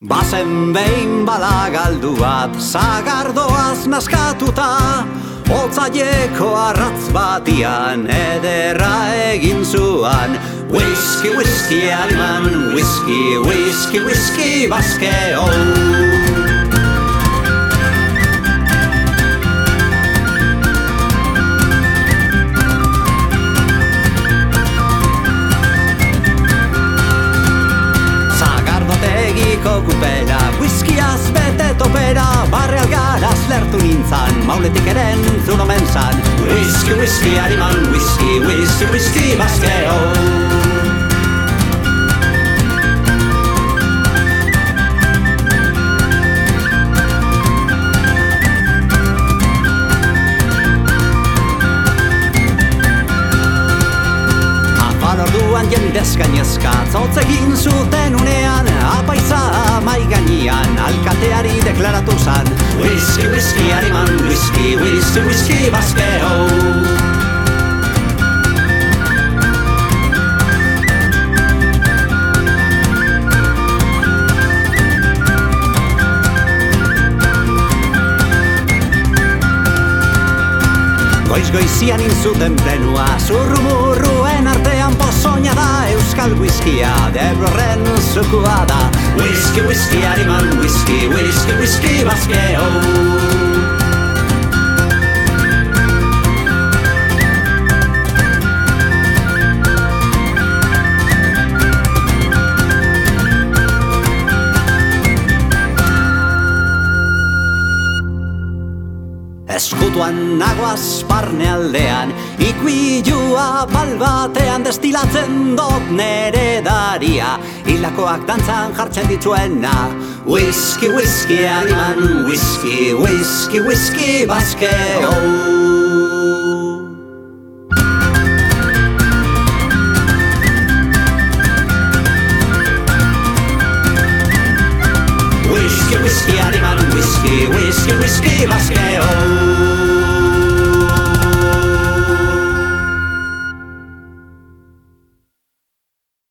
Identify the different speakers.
Speaker 1: Bazen behin bala galdu bat, zagardoaz naskatuta Otzaieko arratz batian, ederra egin zuan. Whisky, whisky, aliman, whisky, whisky, whisky, baske, topera Barre algaraz lertu nintzan Mauletik eren zun omen zan. Whisky, whisky, ariman Whisky, whisky, whisky, baskeo Afal orduan jendez gainezka Zotzegin zuten unean Apaiza mai gainean Deklaratu zan Whisky, whisky, ariman Whisky, whisky, whisky, baskeo Goiz goizian inzuten plenua Zurrumurruen artean pozoina da Euskal whiskia Debrorren zukua da Whisky, whisky, ariman Whisky, whisky, whisky, baskeo Eskutuan nagoaz barne aldean. Ikuilua balbatean destilatzen dot nere daria. Hilakoak dantzan jartzen dituena. Whisky, whisky, animan. Whisky, whisky, whisky, baskeo Whisky, whisky, whisky, whisky, whisky, eh, whisky, oh.